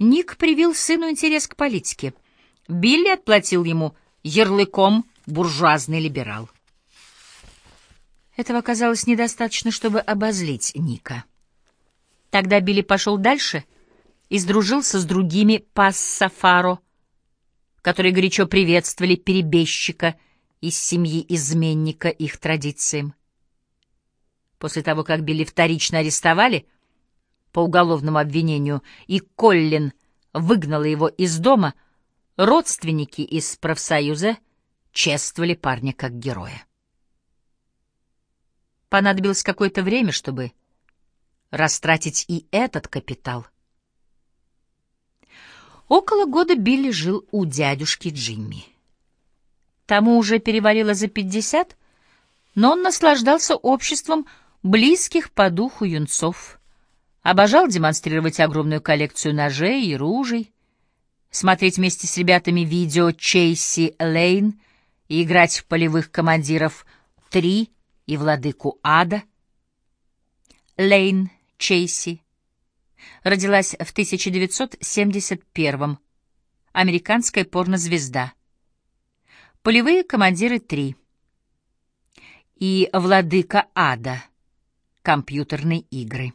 Ник привил сыну интерес к политике. Билли отплатил ему ярлыком буржуазный либерал. Этого оказалось недостаточно, чтобы обозлить Ника. Тогда Билли пошел дальше и сдружился с другими пассафаро, которые горячо приветствовали перебежчика из семьи изменника их традициям. После того, как Билли вторично арестовали по уголовному обвинению, и Коллин выгнала его из дома, родственники из профсоюза чествовали парня как героя. Понадобилось какое-то время, чтобы растратить и этот капитал. Около года Билли жил у дядюшки Джимми. Тому уже перевалило за пятьдесят, но он наслаждался обществом близких по духу юнцов, обожал демонстрировать огромную коллекцию ножей и ружей, смотреть вместе с ребятами видео Чейси Лейн и играть в полевых командиров «Три» и «Владыку Ада». Лейн Чейси родилась в 1971-м, американская порнозвезда. Полевые командиры 3 и «Владыка Ада» компьютерные игры.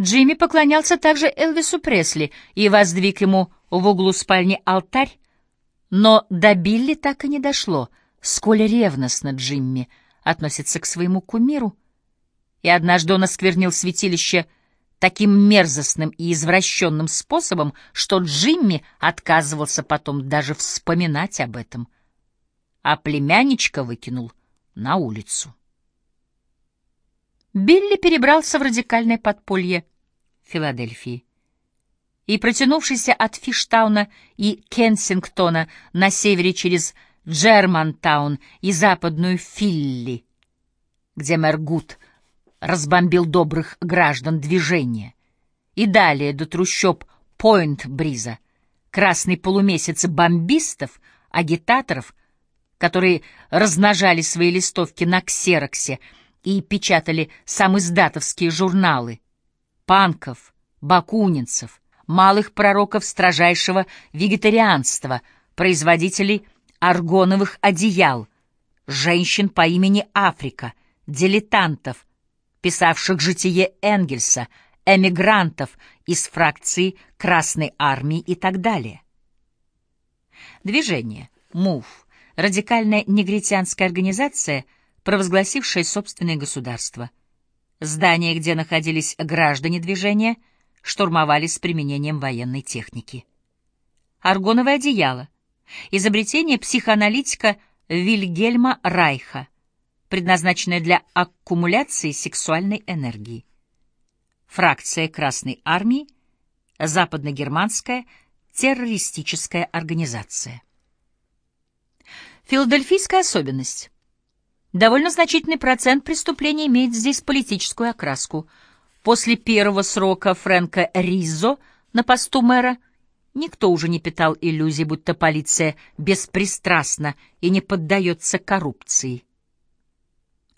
Джимми поклонялся также Элвису Пресли и воздвиг ему в углу спальни алтарь, но до Билли так и не дошло, сколь ревностно Джимми относится к своему кумиру, и однажды он осквернил святилище таким мерзостным и извращенным способом, что Джимми отказывался потом даже вспоминать об этом, а племянничка выкинул на улицу. Билли перебрался в радикальное подполье Филадельфии. И, протянувшийся от Фиштауна и Кенсингтона на севере через Джермантаун и западную Филли, где мэр Гуд разбомбил добрых граждан движения, и далее до трущоб Пойнт-Бриза, красный полумесяц бомбистов, агитаторов, которые размножали свои листовки на ксероксе, и печатали самоиздатовские журналы, панков, бакунинцев, малых пророков строжайшего вегетарианства, производителей аргоновых одеял, женщин по имени Африка, дилетантов, писавших житие Энгельса, эмигрантов из фракции Красной Армии и так далее. Движение МУФ, радикальная негритянская организация – провозгласившее собственное государство. Здания, где находились граждане движения, штурмовали с применением военной техники. Аргоновое одеяло. Изобретение психоаналитика Вильгельма Райха, предназначенное для аккумуляции сексуальной энергии. Фракция Красной Армии, западногерманская террористическая организация. Филадельфийская особенность. Довольно значительный процент преступлений имеет здесь политическую окраску. После первого срока Фрэнка Ризо на посту мэра никто уже не питал иллюзий, будто полиция беспристрастна и не поддается коррупции.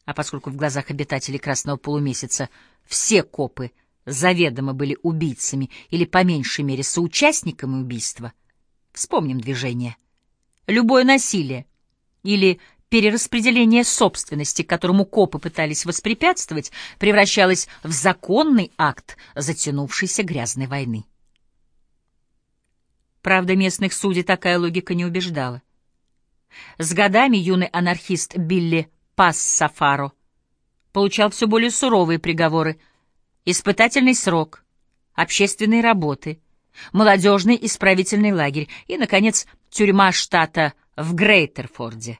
А поскольку в глазах обитателей Красного полумесяца все копы заведомо были убийцами или, по меньшей мере, соучастниками убийства, вспомним движение. Любое насилие или перераспределение собственности, которому копы пытались воспрепятствовать, превращалось в законный акт затянувшейся грязной войны. Правда, местных судей такая логика не убеждала. С годами юный анархист Билли Пассафаро получал все более суровые приговоры, испытательный срок, общественные работы, молодежный исправительный лагерь и, наконец, тюрьма штата в Грейтерфорде.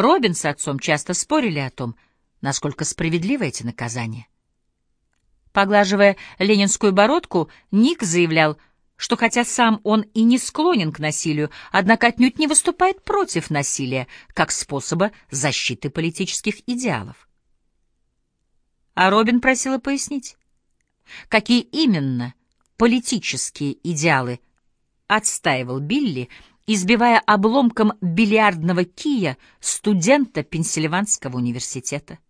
Робин с отцом часто спорили о том, насколько справедливы эти наказания. Поглаживая ленинскую бородку, Ник заявлял, что хотя сам он и не склонен к насилию, однако отнюдь не выступает против насилия как способа защиты политических идеалов. А Робин просила пояснить, какие именно политические идеалы отстаивал Билли, избивая обломком бильярдного кия студента Пенсильванского университета.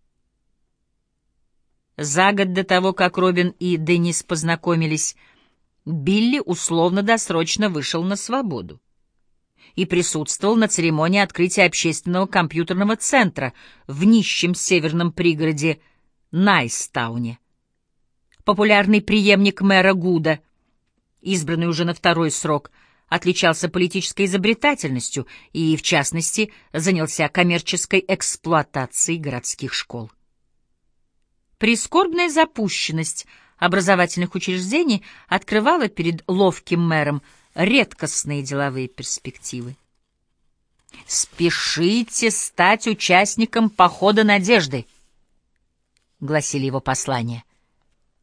За год до того, как Робин и Денис познакомились, Билли условно-досрочно вышел на свободу и присутствовал на церемонии открытия общественного компьютерного центра в нищем северном пригороде Найстауне. Популярный преемник мэра Гуда, избранный уже на второй срок, отличался политической изобретательностью и, в частности, занялся коммерческой эксплуатацией городских школ. Прискорбная запущенность образовательных учреждений открывала перед ловким мэром редкостные деловые перспективы. «Спешите стать участником похода надежды», — гласили его послания.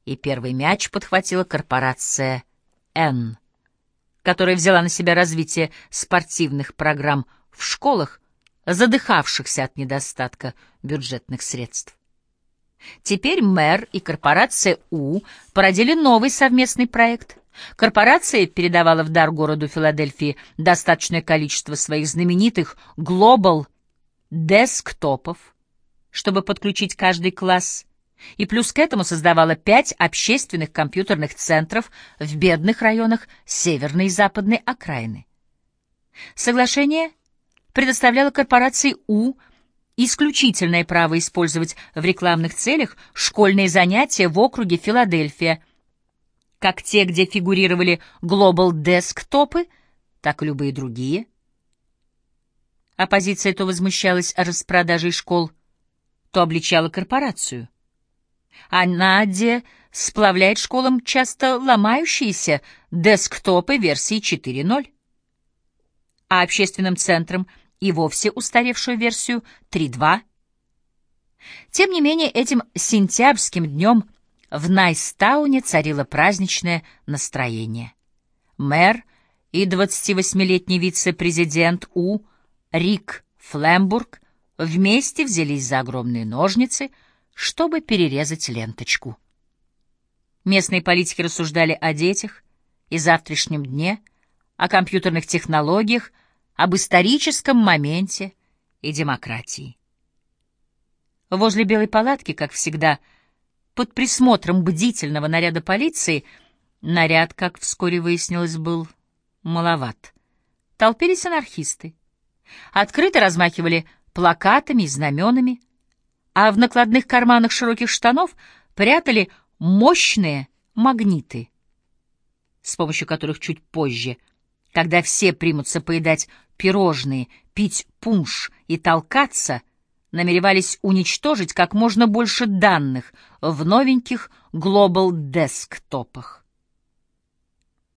И первый мяч подхватила корпорация «Н», которая взяла на себя развитие спортивных программ в школах, задыхавшихся от недостатка бюджетных средств. Теперь мэр и корпорация У породили новый совместный проект. Корпорация передавала в дар городу Филадельфии достаточное количество своих знаменитых Global десктопов, чтобы подключить каждый класс, и плюс к этому создавала пять общественных компьютерных центров в бедных районах северной и западной окраины. Соглашение предоставляло корпорации У исключительное право использовать в рекламных целях школьные занятия в округе Филадельфия, как те, где фигурировали Global Десктопы, так и любые другие. Оппозиция то возмущалась распродажей школ, то обличала корпорацию. А Надя сплавляет школам часто ломающиеся десктопы версии 4.0. А общественным центрам — и вовсе устаревшую версию 3.2. Тем не менее, этим сентябрьским днем в Найстауне царило праздничное настроение. Мэр и 28-летний вице-президент У Рик Флембург вместе взялись за огромные ножницы, чтобы перерезать ленточку. Местные политики рассуждали о детях и завтрашнем дне, о компьютерных технологиях, об историческом моменте и демократии. Возле Белой палатки, как всегда, под присмотром бдительного наряда полиции, наряд, как вскоре выяснилось, был маловат, толпились анархисты. Открыто размахивали плакатами и знаменами, а в накладных карманах широких штанов прятали мощные магниты, с помощью которых чуть позже, когда все примутся поедать пирожные, пить пунш и толкаться, намеревались уничтожить как можно больше данных в новеньких Global Десктопах.